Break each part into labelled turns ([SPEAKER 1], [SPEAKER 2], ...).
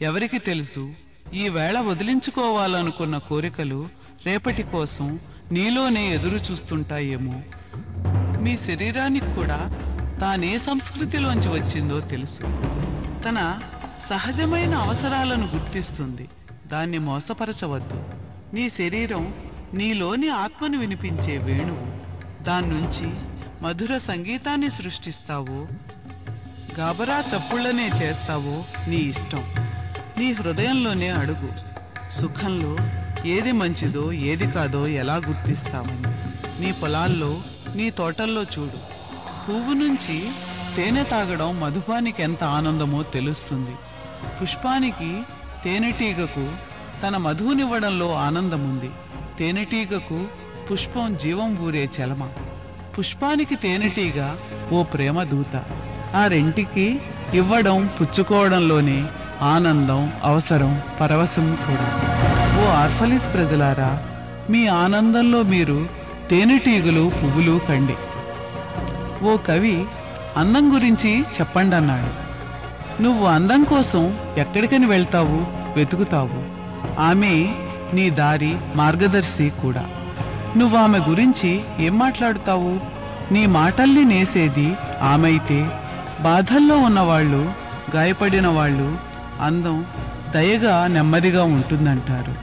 [SPEAKER 1] ఎవరికి తెలుసు? ఈ వేళ వదిలించుకోవాలనుకున్న కోరికలు రేపటి కోసం నీలోనే ఎదురు చూస్తుంటాయేమో. మీ శరీరానికి కూడా తానే సంస్కృతిలోంచి వచ్చిందో తెలుసు. తన సహజమైన అవసరాలను గుర్తిస్తుంది. దాన్ని మోసపరచవద్దు. నీ శరీరం నీలోని ఆత్మను వినిపించే వేణువు. దాన్నుంచి మధుర సంగీతాన్ని సృష్టిస్తావో గాబరా చప్పుళ్ళనే చేస్తావో నీ ఇష్టం. నీ హృదయంలోనే అడుగు. సుఖంలో ఏది మంచిదో ఏది కాదో ఎలా గుర్తిస్తామని నీ పొలాల్లో నీ తోటల్లో చూడు. పువ్వు నుంచి తేనె తాగడం మధుపానికి ఎంత ఆనందమో తెలుస్తుంది. పుష్పానికి తేనెటీగకు తన మధువునివ్వడంలో ఆనందముంది. తేనెటీగకు పుష్పం జీవం ఊరే చలమ. పుష్పానికి తేనెటీగ ఓ ప్రేమ దూత ఆ రెంటికి ఇవ్వడం పుచ్చుకోవడంలోనే ఆనందం అవసరం పరవశం కూడా. ఓ ఆర్ఫలిస్ ప్రజలారా మీ ఆనందంలో మీరు తేనెటీగలు పువ్వులు కండి. ఓ కవి అందం గురించి చెప్పండి అన్నాడు నువ్వు అందం కోసం ఎక్కడికని వెళ్తావు వెతుకుతావు. ఆమె నీ దారి మార్గదర్శి కూడా. నువ్వు ఆమె గురించి ఏం మాట్లాడుతావు? నీ మాటల్ని నేసేది ఆమె అయితే. బాధల్లో ఉన్నవాళ్ళు గాయపడిన వాళ్ళు అందం దయగా నెమ్మదిగా ఉంటుందంటారు.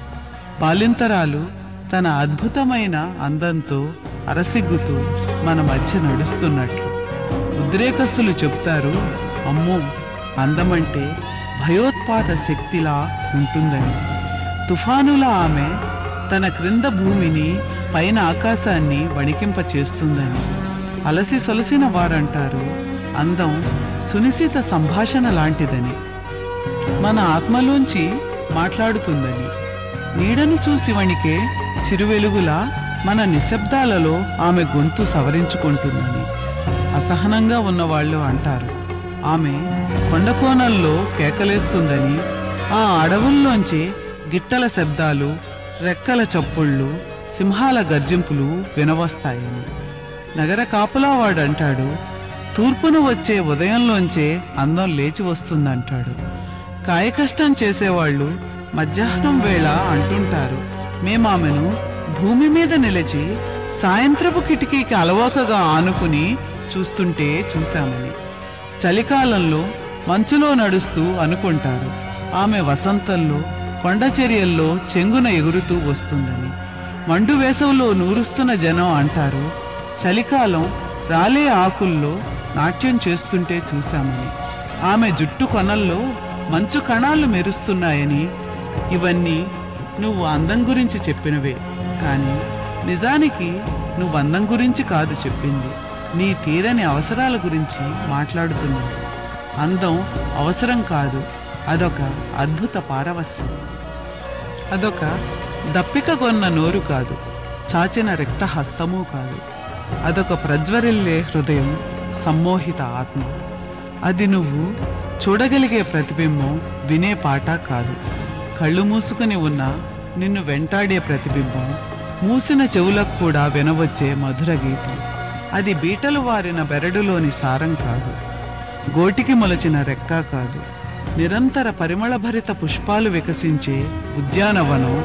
[SPEAKER 1] బాలింతరాలు తన అద్భుతమైన అందంతో అరసిగ్గుతూ మన మధ్య నడుస్తున్నట్లు. ఉద్రేకస్తులు చెప్తారు అమ్మో అందమంటే భయోత్పాద శక్తిలా ఉంటుందని. తుఫానుల ఆమె తన క్రింద భూమిని పైన ఆకాశాన్ని వణికింప చేస్తుందని అలసి సొలసిన వారంటారు అందం సునిశిత సంభాషణ లాంటిదని. మన ఆత్మలోంచి మాట్లాడుతుందని. నీడను చూసి వణికే చిరువెలుగులా మన నిశ్శబ్దాలలో ఆమె గొంతు సవరించుకుంటుందని. అసహనంగా ఉన్నవాళ్ళు అంటారు. ఆమె కొండకోణంలో కేకలేస్తుందని ఆ అడవుల్లోంచి గిట్టల శబ్దాలు రెక్కల చప్పుళ్ళు సింహాల గర్జింపులు వినవస్తాయని. నగర కాపులావాడు అంటాడు తూర్పును వచ్చే ఉదయంలోంచే అందం లేచి వస్తుందంటాడు. కాయకష్టం చేసేవాళ్ళు మధ్యాహ్నం వేళ అంటుంటారు. మేమామెను భూమి మీద నిలిచి సాయంత్రపు కిటికీకి అలవోకగా ఆనుకుని చూస్తుంటే చూశామని. చలికాలంలో మంచులో నడుస్తూ అనుకుంటారు. ఆమె వసంతంలో కొండచర్యల్లో చెంగున ఎగురుతూ వస్తుందని. మండు వేసవిలో నూరుస్తున్న జనం అంటారు చలికాలం రాలే ఆకుల్లో నాట్యం చేస్తుంటే చూశామని. ఆమె జుట్టు కొనల్లో మంచు కణాలు మెరుస్తున్నాయని ఇవన్నీ నువ్వు అందం గురించి చెప్పినవే. కానీ నిజానికి నువ్వు అందం గురించి కాదు చెప్పింది. నీ తీరని అవసరాల గురించి మాట్లాడుతున్నావు. అందం అవసరం కాదు. అదొక అద్భుత పారవస్యం అదొక దప్పిక కొన్న నోరు కాదు. చాచిన రక్త హస్తము కాదు. అదొక ప్రజ్వరిల్లే హృదయం సమ్మోహిత ఆత్మ. అది నువ్వు చూడగలిగే ప్రతిబింబం వినే పాట కాదు. కళ్ళు మూసుకుని ఉన్న నిన్ను వెంటాడే ప్రతిబింబం మూసిన చెవులకు కూడా వినవచ్చే మధుర గీతం. అది బీటలు వారిన బెరడులోని సారం కాదు. గోటికి మొలచిన రెక్క కాదు. నిరంతర పరిమళభరిత పుష్పాలు వికసించే ఉద్యానవనం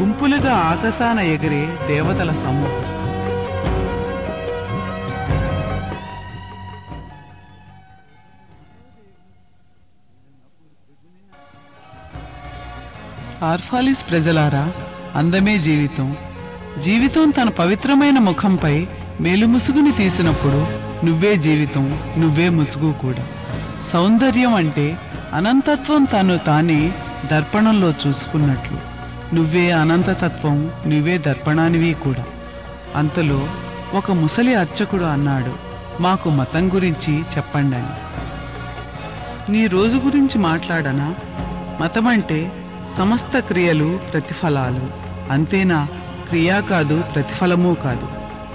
[SPEAKER 1] గుంపులుగా ఆకాశాన ఎగిరే దేవతల సమూహం ఆర్ఫాలిస్ ప్రజలారా అందమే జీవితం. జీవితం తన పవిత్రమైన ముఖంపై మేలుముసుగుని తీసినప్పుడు నువ్వే జీవితం నువ్వే ముసుగు కూడా. సౌందర్యం అంటే అనంతత్వం తను తానే దర్పణంలో చూసుకున్నట్లు. నువ్వే అనంతతత్వం నువ్వే దర్పణానివి కూడా. అంతలో ఒక ముసలి అర్చకుడు అన్నాడు మాకు మతం గురించి చెప్పండి అని నీ రోజు గురించి మాట్లాడనా? మతం అంటే సమస్త క్రియలు ప్రతిఫలాలు. అంతేనా? క్రియా కాదు ప్రతిఫలము కాదు.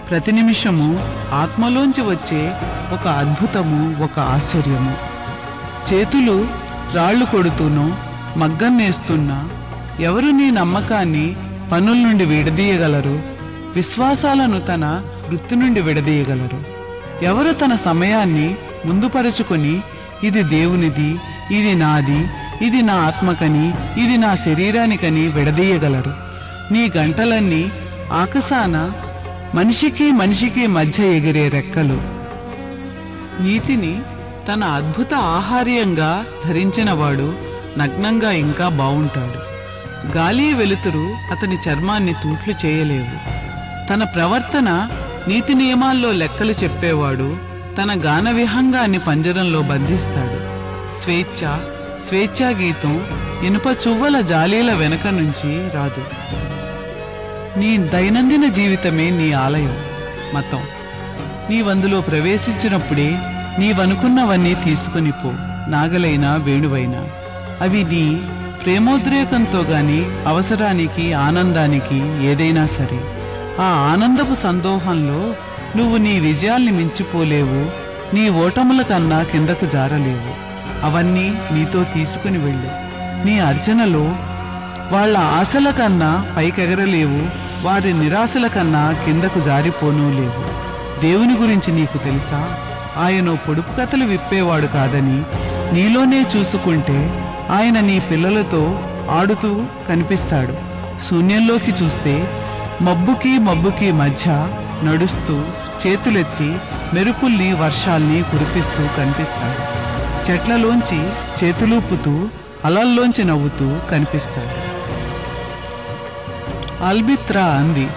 [SPEAKER 1] ప్రతి నిమిషము ఆత్మలోంచి వచ్చే ఒక అద్భుతము ఒక ఆశ్చర్యము. చేతులు రాళ్ళు కొడుతూనో మగ్గం నేస్తున్నా ఎవరు నీ నమ్మకాన్ని పనుల నుండి విడదీయగలరు? విశ్వాసాలను తన వృత్తి నుండి విడదీయగలరు. ఎవరు తన సమయాన్ని ముందుపరుచుకొని ఇది దేవునిది ఇది నాది ఇది నా ఆత్మకని ఇది నా శరీరానికని విడదీయగలరు. నీ గంటలన్నీ ఆకసాన మనిషికి మనిషికి మధ్య ఎగిరే రెక్కలు. నీతిని తన అద్భుత ఆహార్యంగా ధరించినవాడు నగ్నంగా ఇంకా బావుంటాడు. గాలి వెలుతురు అతని చర్మాన్ని తూట్లు చేయలేవు. తన ప్రవర్తన నీతి నియమాల్లో లెక్కలు చెప్పేవాడు తన గాన విహంగాన్ని పంజరంలో బంధిస్తాడు. స్వేచ్ఛ స్వేచ్ఛా గీతం ఇనుప చువ్వల జాలీల వెనక నుంచి రాదు. నీ దైనందిన జీవితమే నీ ఆలయం మతం. నీవందులో ప్రవేశించినప్పుడే నీవనుకున్నవన్నీ తీసుకుని పో నాగలైనా వేణువైనా. అవి నీ ప్రేమోద్రేకంతో గాని అవసరానికి ఆనందానికి ఏదైనా సరే. ఆ ఆనందపు సందోహంలో నువ్వు నీ విజయాల్ని మించిపోలేవు నీ ఓటముల కన్నా కిందకు జారలేవు. అవన్నీ నీతో తీసుకుని వెళ్ళు. నీ అర్చనలో వాళ్ళ ఆశల కన్నా పైకెగరలేవు వారి నిరాశల కన్నా కిందకు జారిపోనూ లేవు. దేవుని గురించి నీకు తెలుసా? ఆయన పొడుపు కథలు విప్పేవాడు కాదని నీలోనే చూసుకుంటే ఆయన నీ పిల్లలతో ఆడుతూ కనిపిస్తాడు. శూన్యంలోకి చూస్తే మబ్బుకి మబ్బుకి మధ్య నడుస్తూ చేతులెత్తి మెరుపుల్ని వర్షాల్ని కురిపిస్తూ కనిపిస్తాడు. చెట్లలోంచి చేతులూపుతూ అలల్లోంచి నవ్వుతూ కనిపిస్తారు. అల్బిత్రా అంది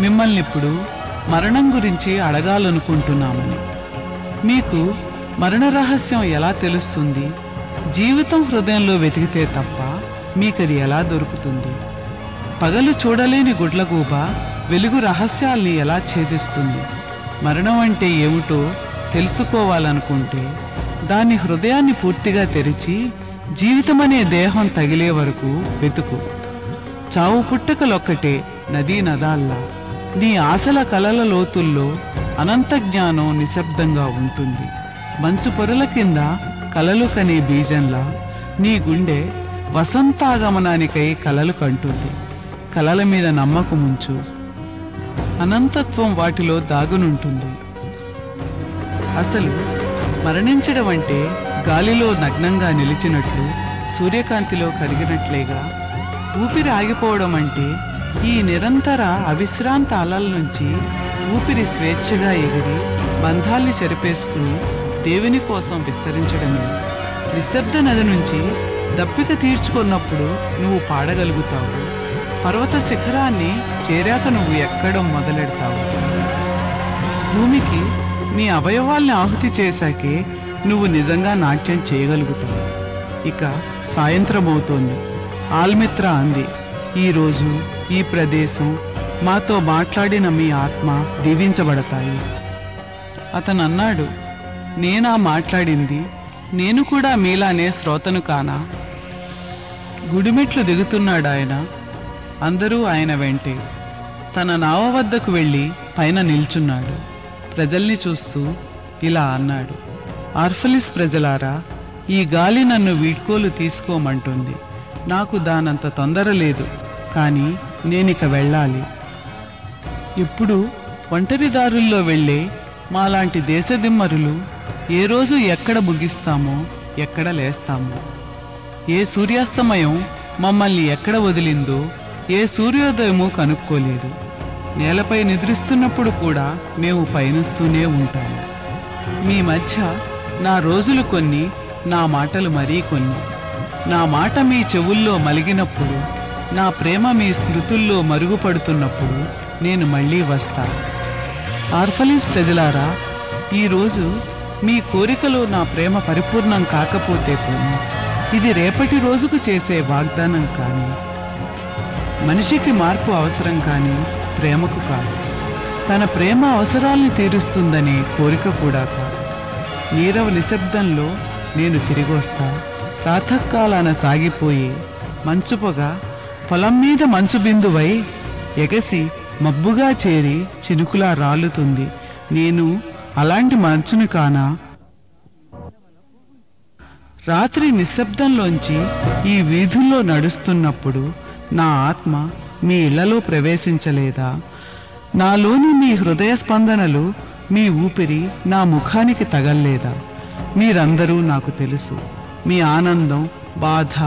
[SPEAKER 1] మిమ్మల్ని ఇప్పుడు మరణం గురించి అడగాలనుకుంటున్నామని. మీకు మరణ రహస్యం ఎలా తెలుస్తుంది? జీవితం హృదయంలో వెతికితే తప్ప మీకది ఎలా దొరుకుతుంది? పగలు చూడలేని గుడ్లగూబ వెలుగు రహస్యాల్ని ఎలా ఛేదిస్తుంది? మరణం అంటే ఏమిటో తెలుసుకోవాలనుకుంటే దాని హృదయాన్ని పూర్తిగా తెరిచి జీవితమనే దేహం తగిలే వరకు వెతుకు. చావు పుట్టకలొక్కటే నదీ నదాల్లా. నీ ఆశల కలల లోతుల్లో అనంత జ్ఞానం నిశ్శబ్దంగా ఉంటుంది. మంచు పొరల కింద కలలు కనే బీజంలా నీ గుండె వసంతాగమనానికై కలలు కంటుంది. కలల మీద నమ్మకముంచు అనంతత్వం వాటిలో దాగునుంటుంది. అసలు మరణించడం అంటే గాలిలో నగ్నంగా నిలిచినట్లు సూర్యకాంతిలో కరిగినట్లేగా. ఊపిరి ఆగిపోవడం అంటే ఈ నిరంతర అవిశ్రాంత అలల నుంచి ఊపిరి స్వేచ్ఛగా ఎగిరి బంధాల్ని చెరిపేసుకుని దేవుని కోసం విస్తరించడమే. నిశ్శబ్ద నది నుంచి దప్పిక తీర్చుకున్నప్పుడు నువ్వు పాడగలుగుతావు. పర్వత శిఖరాన్ని చేరాక నువ్వు ఎక్కడం మొదలెడతావు. భూమికి నీ అవయవాల్ని ఆహుతి చేశాకే నువ్వు నిజంగా నాట్యం చేయగలుగుతావు. ఇక సాయంత్రం అవుతోంది ఆల్మిత్ర అంది ఈరోజు ఈ ప్రదేశం మాతో మాట్లాడిన మీ ఆత్మ దీవించబడతాయి. అతను అన్నాడు నేనా మాట్లాడింది నేను కూడా మీలానే శ్రోతను కానా? గుడిమెట్లు దిగుతున్నాడు ఆయన. అందరూ ఆయన వెంటే తన నావ వద్దకు వెళ్ళి పైన నిల్చున్నాడు. ప్రజల్ని చూస్తూ ఇలా అన్నాడు. ఆర్ఫలిస్ ప్రజలారా ఈ గాలి నన్ను వీడ్కోలు తీసుకోమంటుంది. నాకు దానంత తొందర లేదు కానీ నేనిక వెళ్ళాలి. ఇప్పుడు ఒంటరిదారుల్లో వెళ్ళే మాలాంటి దేశదిమ్మరులు ఏ రోజు ఎక్కడ ముగిస్తామో ఎక్కడ లేస్తామో? ఏ సూర్యాస్తమయం మమ్మల్ని ఎక్కడ వదిలిందో ఏ సూర్యోదయము కనుక్కోలేదు. నేలపై నిద్రిస్తున్నప్పుడు కూడా మేము పయనిస్తూనే ఉంటాము. మీ మధ్య నా రోజులు కొన్ని నా మాటలు మరీ కొన్ని. నా మాట మీ చెవుల్లో మలిగినప్పుడు నా ప్రేమ మీ స్మృతుల్లో మరుగుపడుతున్నప్పుడు నేను మళ్ళీ వస్తా. ఆర్ఫలీస్ ప్రజలారా ఈరోజు మీ కోరికలో నా ప్రేమ పరిపూర్ణం కాకపోతే పోను ఇది రేపటి రోజుకు చేసే వాగ్దానం కానీ మనిషికి మార్పు అవసరం కానీ ప్రేమకు కాదు. తన ప్రేమ అవసరాల్ని తీరుస్తుందనే కోరిక కూడా కాదు. నీరవ నిశ్శబ్దంలో నేను తిరిగి వస్తా. ప్రాతకాలాన సాగిపోయి మంచు పొగ పొలం మీద మంచు బిందువై ఎగసి మబ్బుగా చేరి చినుకులా రాలుతుంది. నేను అలాంటి మంచును కానా? రాత్రి నిశ్శబ్దంలోంచి ఈ వీధుల్లో నడుస్తున్నప్పుడు నా ఆత్మ మీ ఇళ్ళలో ప్రవేశించలేదా? నాలోని మీ హృదయ స్పందనలు మీ ఊపిరి నా ముఖానికి తగల్లేదా? మీరందరూ నాకు తెలుసు. మీ ఆనందం బాధ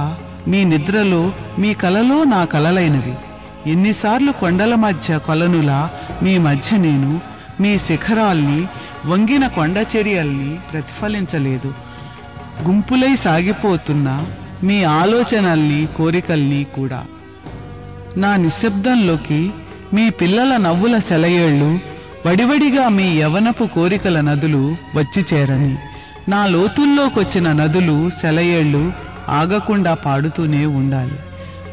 [SPEAKER 1] మీ నిద్రలో మీ కలలో నా కలలైనవి. ఎన్నిసార్లు కొండల మధ్య కొలనులా మీ మధ్య నేను మీ శిఖరాల్ని వంగిన కొండ చర్యల్ని ప్రతిఫలించలేదు. గుంపులై సాగిపోతున్న మీ ఆలోచనల్ని కోరికల్ని కూడా. నా నిశ్శబ్దంలోకి మీ పిల్లల నవ్వుల సెలయేళ్ళు వడివడిగా మీ యవనపు కోరికల నదులు వచ్చి చేరని. నా లోతుల్లోకొచ్చిన నదులు సెలయేళ్ళు ఆగకుండా పాడుతూనే ఉండాలి.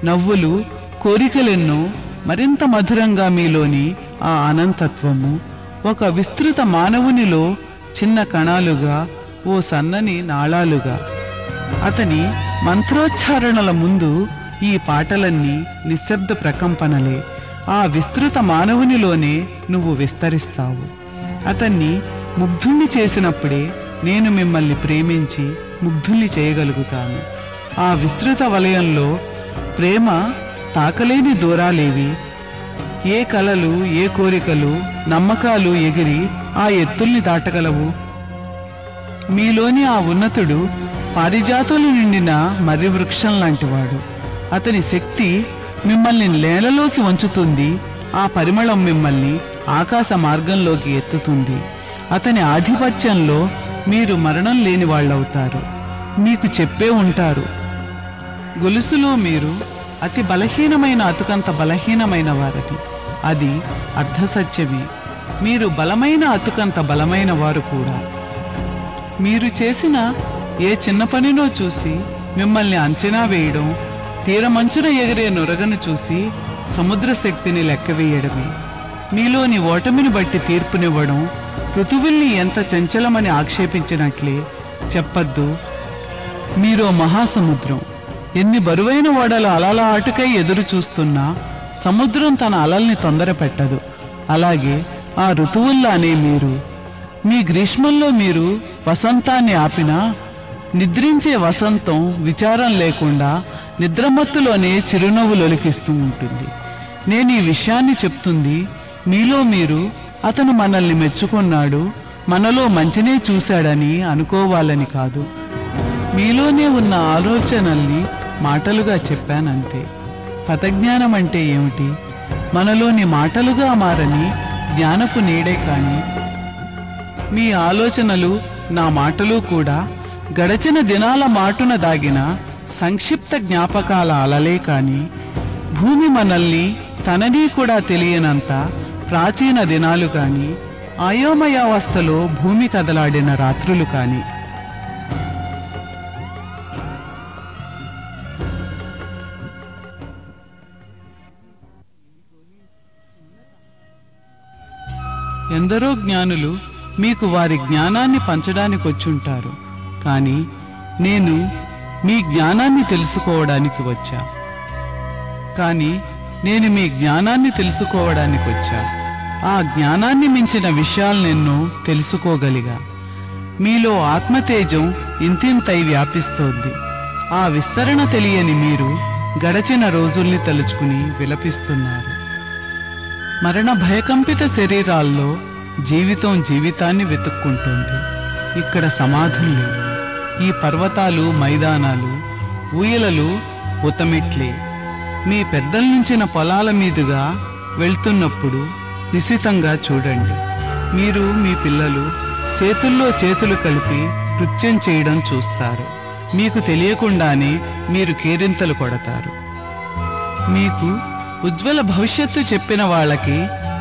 [SPEAKER 1] నవ్వులు కోరికలెన్నో మరింత మధురంగా మీలోని ఆ అనంతత్వము ఒక విస్తృత మానవునిలో చిన్న కణాలుగా ఓ సన్నని నాళాలుగా. అతని మంత్రోచ్చారణల ముందు ఈ పాటలన్నీ నిశ్శబ్ద ప్రకంపనలే. ఆ విస్తృత మానవునిలోనే నువ్వు విస్తరిస్తావు. అతన్ని ముగ్ధుణ్ణి చేసినప్పుడే నేను మిమ్మల్ని ప్రేమించి ముగ్ధుల్ని చేయగలుగుతాను. ఆ విస్తృత వలయంలో ప్రేమ తాకలేని దూరాలేవి. ఏ కలలు ఏ కోరికలు నమ్మకాలు ఎగిరి ఆ ఎత్తుల్ని దాటగలవు. మీలోని ఆ ఉన్నతుడు పారిజాతులు నిండిన మర్రి వృక్షం లాంటివాడు. అతని శక్తి మిమ్మల్ని నేలలోకి వంచుతుంది. ఆ పరిమళం మిమ్మల్ని ఆకాశ మార్గంలోకి ఎత్తుతుంది. అతని ఆధిపత్యంలో మీరు మరణం లేని వాళ్ళవుతారు. మీకు చెప్పే ఉంటారు. గొలుసులో మీరు అతి బలహీనమైన అతుకంత బలహీనమైన వారని. అది అర్ధసత్యమే. మీరు బలమైన అతుకంత బలమైన వారు కూడా. మీరు చేసిన ఏ చిన్న పనినో చూసి మిమ్మల్ని అంచనా వేయడం తీరమంచున ఎగిరే నురగను చూసి సముద్ర శక్తిని లెక్కవేయడమే. నీలోని ఓటమిని బట్టి తీర్పునివ్వడం ఋతువుల్ని ఎంత చంచలమని ఆక్షేపించినట్లే చెప్పద్దు. మీరో మహాసముద్రం. ఎన్ని బరువైన ఓడల అలల ఆటుకై ఎదురు చూస్తున్నా సముద్రం తన అలల్ని తొందర పెట్టదు అలాగే ఆ ఋతువుల్లానే మీరు. మీ గ్రీష్మంలో మీరు వసంతాన్ని ఆపినా నిద్రించే వసంతం విచారం లేకుండా నిద్రమత్తులోనే చిరునవ్వులొలికిస్తూ ఉంటుంది. నేను ఈ విషయాన్ని చెప్తుంది మీలో మీరు అతను మనల్ని మెచ్చుకున్నాడు మనలో మంచినే చూశాడని అనుకోవాలని కాదు. మీలోనే ఉన్న ఆలోచనల్ని మాటలుగా చెప్పానంతే. పదజ్ఞానం అంటే ఏమిటి? మనలోని మాటలుగా మారని జ్ఞానపు నీడే కానీ. మీ ఆలోచనలు నా మాటలు కూడా గడచిన దినాల మాటున దాగిన సంక్షిప్త జ్ఞాపకాల అలలే కాని భూమి మనల్ని తనని కూడా తెలియనంత ప్రాచీన దినాలు కాని అయోమయావస్థలో భూమి కదలాడిన రాత్రులు కాని. ఎందరో జ్ఞానులు మీకు వారి జ్ఞానాన్ని పంచడానికి వచ్చుంటారు కానీ నేను మీ జ్ఞానాన్ని తెలుసుకోవడానికి వచ్చా. కానీ నేను మీ జ్ఞానాన్ని తెలుసుకోవడానికి వచ్చా. ఆ జ్ఞానాన్ని మించిన విషయాలు నిన్ను తెలుసుకోగలిగా. మీలో ఆత్మతేజం ఇంతింతై వ్యాపిస్తోంది. ఆ విస్తరణ తెలియని మీరు గడచిన రోజుల్ని తలుచుకుని విలపిస్తున్నారు. మరణ భయకంపిత శరీరాల్లో జీవితం జీవితాన్ని వెతుక్కుంటోంది. ఇక్కడ సమాధులు లేవు. ఈ పర్వతాలు మైదానాలు ఊయలలు ఉతమెట్లే మీ పెద్దల నుంచిన పొలాల మీదుగా వెళ్తున్నప్పుడు నిశితంగా చూడండి. మీరు మీ పిల్లలు చేతుల్లో చేతులు కలిపి నృత్యం చేయడం చూస్తారు. మీకు తెలియకుండానే మీరు కేరింతలు కొడతారు. మీకు ఉజ్వల భవిష్యత్తు చెప్పిన వాళ్ళకి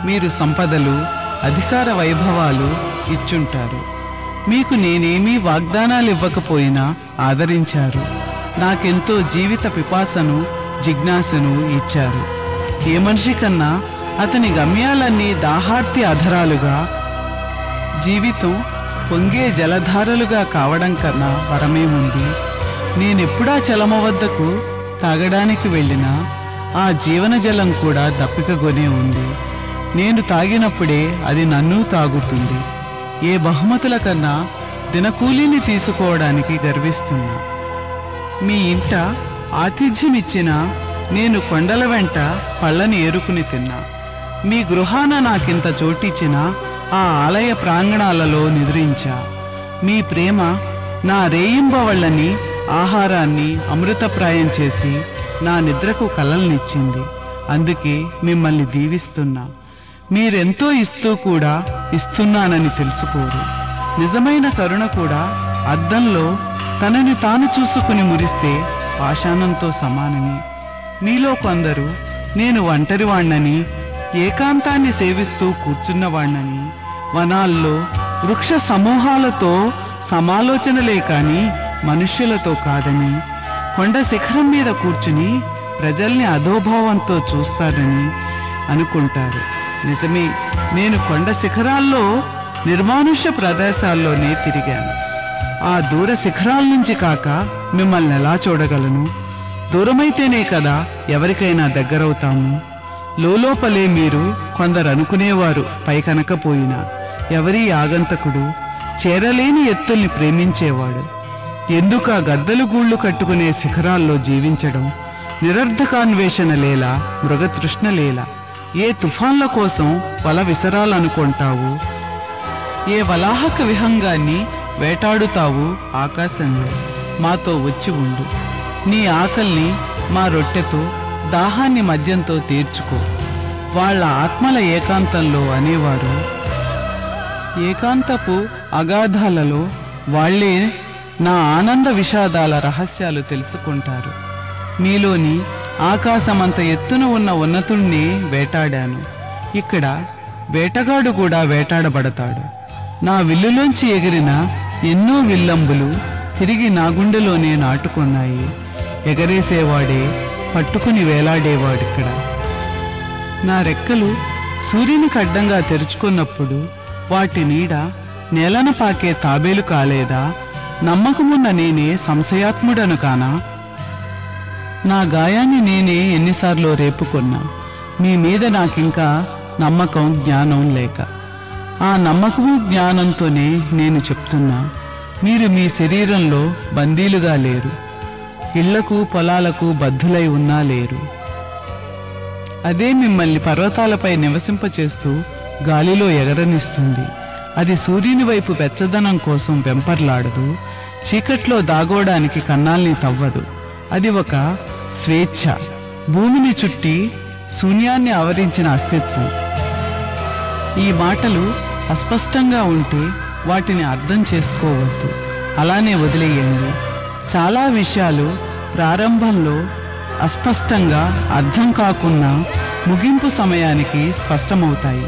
[SPEAKER 1] మీరు సంపదలు అధికార వైభవాలు ఇచ్చుంటారు. మీకు నేనేమీ వాగ్దానాలు ఇవ్వకపోయినా ఆదరించారు. నాకెంతో జీవిత పిపాసను జిజ్ఞాసను ఇచ్చారు. ఏ మనిషి కన్నా అతని గమ్యాలన్నీ దాహార్తి అధరాలుగా జీవితం పొంగే జలధారలుగా కావడం కన్నా వరమేముంది నేనెప్పుడా చలమ వద్దకు తాగడానికి వెళ్ళినా ఆ జీవన జలం కూడా దప్పికగొనే ఉంది. నేను తాగినప్పుడే అది నన్ను తాగుతుంది. ఏ బహుమతుల కన్నా దినకూలీని తీసుకోవడానికి గర్విస్తున్నా. మీ ఇంట ఆతిథ్యమిచ్చిన నేను కొండల వెంట పళ్ళని ఏరుకుని తిన్నా. మీ గృహాన నాకింత చోటిచ్చిన ఆ ఆలయ ప్రాంగణాలలో నిద్రించా. మీ ప్రేమ నా రేయింబవళ్ళని ఆహారాన్ని అమృతప్రాయం చేసి నా నిద్రకు కలల్నిచ్చింది. అందుకే మిమ్మల్ని దీవిస్తున్నా. మీరెంతో ఇస్తూ కూడా ఇస్తున్నానని తెలుసుకోరు. నిజమైన కరుణ కూడా అద్దంలో తనని తాను చూసుకుని మురిస్తే పాషాణంతో సమానమే. మీలో కొందరు నేను ఒంటరివాణ్ణని ఏకాంతాన్ని సేవిస్తూ కూర్చున్నవాణ్ణని వనాల్లో వృక్ష సమూహాలతో సమాలోచనలే కాని మనుష్యులతో కాదని కొండ శిఖరం మీద కూర్చుని ప్రజల్ని అధోభావంతో చూస్తారని అనుకుంటారు. నిజమే నేను కొండ శిఖరాల్లో నిర్మానుష్య ప్రదేశాల్లోనే తిరిగాను. ఆ దూర శిఖరాల నుంచి కాక మిమ్మల్ని ఎలా చూడగలను? దూరమైతేనే కదా ఎవరికైనా దగ్గరవుతాము. లోలోపలే మీరు కొందరు అనుకునేవారు పైకనకపోయినా ఎవరి ఆగంతకుడు చేరలేని ఎత్తుల్ని ప్రేమించేవాడు. ఎందుక గద్దలు గూళ్ళు కట్టుకునే శిఖరాల్లో జీవించడం నిరర్ధకాన్వేషణ లేలా మృగతృష్ణ లేలా. ఏ తుఫాన్ల కోసం వల విసరాలనుకుంటావు? ఏ వలాహక విహంగాన్ని వేటాడుతావు ఆకాశంలో? మాతో వచ్చి ఉండు. నీ ఆకల్ని మా రొట్టెతో దాహాన్ని మద్యంతో తీర్చుకో. వాళ్ళ ఆత్మల ఏకాంతంలో అనేవారు. ఏకాంతపు అగాధాలలో వాళ్ళే నా ఆనంద విషాదాల రహస్యాలు తెలుసుకుంటారు. మీలోని ఆకాశమంత ఎత్తున ఉన్న ఉన్నతుణ్ణి వేటాడాను. ఇక్కడ వేటగాడు కూడా వేటాడబడతాడు. నా విల్లులోంచి ఎగిరిన ఎన్నో విల్లంబులు తిరిగి నా గుండెలోనే నాటుకున్నాయి. ఎగరేసేవాడే పట్టుకుని వేలాడేవాడిక్కడ నా రెక్కలు సూర్యునికి అడ్డంగా తెరుచుకున్నప్పుడు వాటి నీడ నేలన పాకే తాబేలు కాలేదా? నమ్మకమున్న నేనే సంశయాత్ముడను కానా? నా గాయాన్ని నేనే ఎన్నిసార్లు రేపుకున్నా. మీ మీద నాకింకా నమ్మకం జ్ఞానం లేక. ఆ నమ్మకము జ్ఞానంతోనే నేను చెప్తున్నా. మీరు మీ శరీరంలో బందీలుగా లేరు. ఇళ్ళకు పొలాలకు బద్ధులై ఉన్నా లేరు. అదే మిమ్మల్ని పర్వతాలపై నివసింపచేస్తూ గాలిలో ఎగరనిస్తుంది. అది సూర్యుని వైపు వెచ్చదనం కోసం వెంపర్లాడదు. చీకట్లో దాగోడానికి కన్నాల్ని తవ్వదు. అది ఒక స్వేచ్ఛ. భూమిని చుట్టి శూన్యాన్ని ఆవరించిన అస్తిత్వం. ఈ మాటలు అస్పష్టంగా ఉంటే వాటిని అర్థం చేసుకోవద్దు. అలానే వదిలేయండి. చాలా విషయాలు ప్రారంభంలో అస్పష్టంగా అర్థం కాకున్నా ముగింపు సమయానికి స్పష్టమవుతాయి.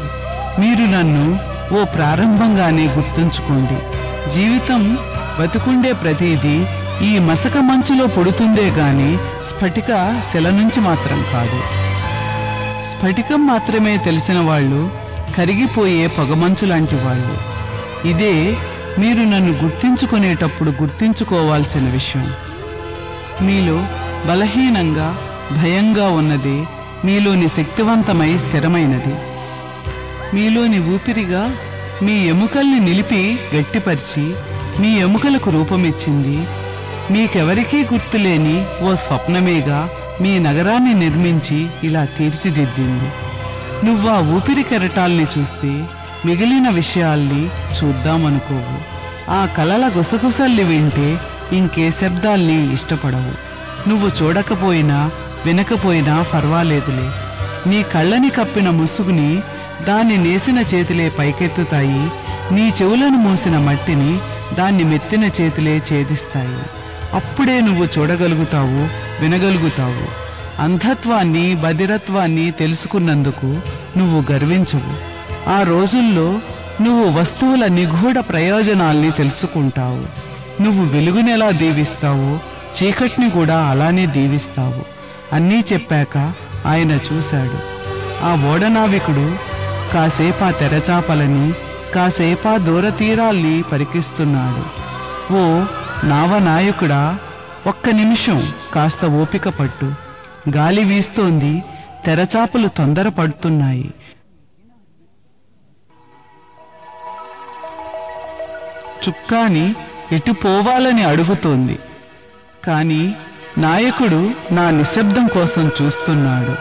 [SPEAKER 1] మీరు నన్ను ఓ ప్రారంభంగానే గుర్తుంచుకోండి. జీవితం బతుకుండే ప్రతిదీ ఈ మసక మంచులో పొడుతుందే గాని స్ఫటిక శిల నుంచి మాత్రం కాదు. స్ఫటికం మాత్రమే తెలిసిన వాళ్ళు కరిగిపోయే పొగమంచు లాంటి వాళ్ళు. ఇదే మీరు నన్ను గుర్తించుకునేటప్పుడు గుర్తించుకోవాల్సిన విషయం. మీలో బలహీనంగా భయంగా ఉన్నది మీలోని శక్తివంతమై స్థిరమైనది. మీలోని ఊపిరిగా మీ ఎముకల్ని నిలిపి గట్టిపరిచి మీ ఎముకలకు రూపమిచ్చింది మీకెవరికీ గుర్తులేని ఓ స్వప్నమేగా మీ నగరాన్ని నిర్మించి ఇలా తీర్చిదిద్దింది. నువ్వా ఊపిరి కెరటాల్ని చూస్తే మిగిలిన విషయాల్ని చూద్దామనుకోవు. ఆ కలల గుసగుసల్ని వింటే ఇంకే శబ్దాల్ని ఇష్టపడవు. నువ్వు చూడకపోయినా వినకపోయినా పర్వాలేదులే నీ కళ్ళని కప్పిన ముసుగుని దాన్ని నేసిన చేతులే పైకెత్తుతాయి. నీ చెవులను మూసిన మట్టిని దాన్ని మెత్తిన చేతులే ఛేదిస్తాయి. అప్పుడే నువ్వు చూడగలుగుతావు వినగలుగుతావు. అంధత్వాన్ని బధిరత్వాన్ని తెలుసుకున్నందుకు నువ్వు గర్వించవు. ఆ రోజుల్లో నువ్వు వస్తువుల నిగూఢ ప్రయోజనాల్ని తెలుసుకుంటావు. నువ్వు వెలుగునెలా దీవిస్తావు చీకటిని కూడా అలానే దీవిస్తావు. అన్నీ చెప్పాక ఆయన చూశాడు. ఆ ఓడనావికుడు కాసేపా తెరచాపలని కాసేపా దూరతీరాల్ని పరికిస్తున్నాడు. ఓ నావనాయకుడా ఒక్క నిమిషం కాస్త ఓపిక పట్టు. గాలి వీస్తోంది తెరచాపలు తొందరపడుతున్నాయి. చుక్కాని ఎటు పోవాలని అడుగుతోంది. కానీ నాయకుడు నా నిశ్శబ్దం కోసం చూస్తున్నాడు.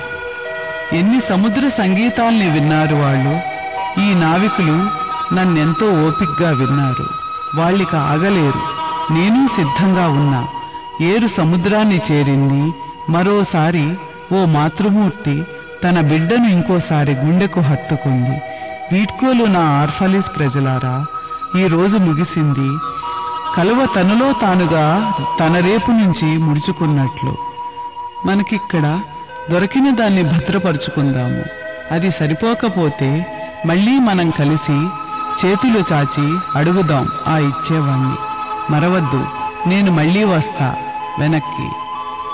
[SPEAKER 1] ఎన్ని సముద్ర సంగీతాల్ని విన్నారు వాళ్ళు. ఈ నావికులు నన్నెంతో ఓపిక్గా విన్నారు. వాళ్ళిక ఆగలేరు. నేను సిద్ధంగా ఉన్నా. ఏరు సముద్రాన్ని చేరింది. మరోసారి ఓ మాతృమూర్తి తన బిడ్డను ఇంకోసారి గుండెకు హత్తుకుంది. వీడ్కోలు నా ఆర్ఫలిస్ ప్రజలారా ఈ రోజు ముగిసింది. కలువ తనలో తానుగా తన రేపు నుంచి ముడుచుకున్నట్లు. మనకిక్కడ దొరికిన దాన్ని భద్రపరుచుకుందాము. అది సరిపోకపోతే మళ్ళీ మనం కలిసి చేతులు చాచి అడుగుదాం ఆ ఇచ్చేవాణ్ణి. మరవద్దు. నేను మళ్ళీ వస్తా. వెనక్కి.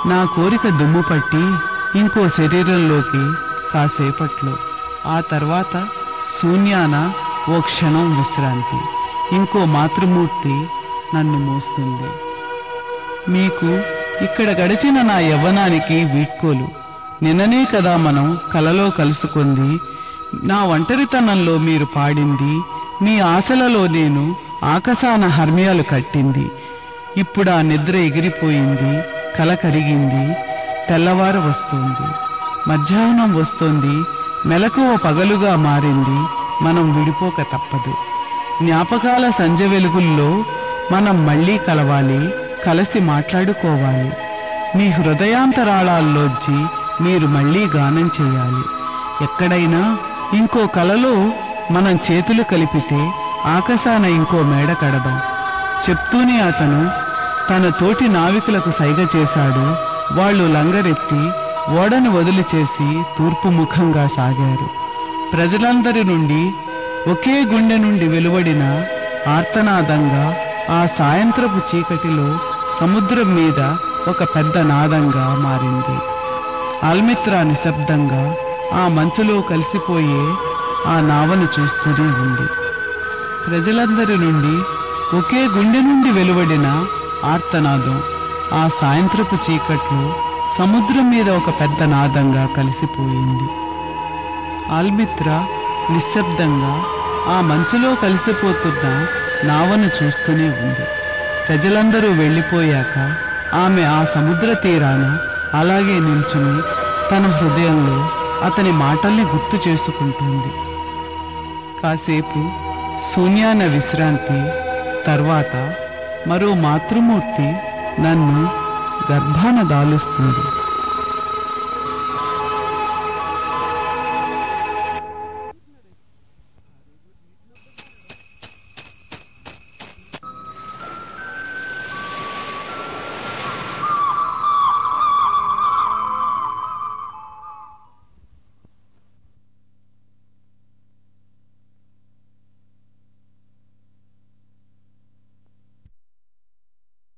[SPEAKER 1] నా కోరిక దుమ్ము పట్టి ఇంకో శరీరంలోకి కాసేపట్లో. ఆ తర్వాత శూన్యాన ఓ క్షణం విశ్రాంతి. ఇంకో మాతృమూర్తి నన్ను మోస్తుంది. మీకు ఇక్కడ గడిచిన నా యవ్వనానికి వీడ్కోలు. నిన్ననే కదా మనం కలలో కలుసుకుంది. నా ఒంటరితనంలో మీరు పాడింది. మీ ఆశలలో నేను ఆకాశాన హర్మియాలు కట్టింది. ఇప్పుడు ఆ నిద్ర ఎగిరిపోయింది కల కరిగింది తెల్లవారు వస్తుంది. మధ్యాహ్నం వస్తుంది మెలకువ పగలుగా మారింది మనం విడిపోక తప్పదు. జ్ఞాపకాల సంజ వెలుగుల్లో మనం మళ్ళీ కలవాలి కలిసి మాట్లాడుకోవాలి. మీ హృదయాంతరాళాల్లోంచి మీరు మళ్ళీ గానం చేయాలి. ఎక్కడైనా ఇంకో కలలో మనం చేతులు కలిపితే ఆకాశాన ఇంకో మేడ కడదాం. చెప్తూనే అతను తన తోటి నావికులకు సైగ చేశాడు. వాళ్ళు లంగరెత్తి ఓడను వదిలిచేసి తూర్పు ముఖంగా సాగారు. ప్రజలందరి నుండి ఒకే గుండె నుండి వెలువడిన ఆర్తనాదంగా ఆ సాయంత్రపు చీకటిలో సముద్రం మీద ఒక పెద్ద నాదంగా మారింది. ఆల్మిత్రా నిశ్శబ్దంగా ఆ మంచులో కలిసిపోయే ఆ నావను చూస్తూనే ఉంది. ప్రజలందరి నుండి ఒకే గుండె నుండి వెలువడిన ఆర్తనాదం ఆ సాయంత్రపు చీకట్లో సముద్రం మీద ఒక పెద్ద నాదంగా కలిసిపోయింది. ఆల్మిత్ర నిశ్శబ్దంగా ఆ మంచులో కలిసిపోతున్న నావను చూస్తూనే ఉంది. ప్రజలందరూ వెళ్ళిపోయాక ఆమె ఆ సముద్ర తీరాన అలాగే నిల్చుని తన హృదయంలో అతని మాటల్ని గుర్తు చేసుకుంటుంది. కాసేపు శూన్యాన విశ్రాంతి తర్వాత మరో మాతృమూర్తి నన్ను గర్భాన దాలుస్తుంది.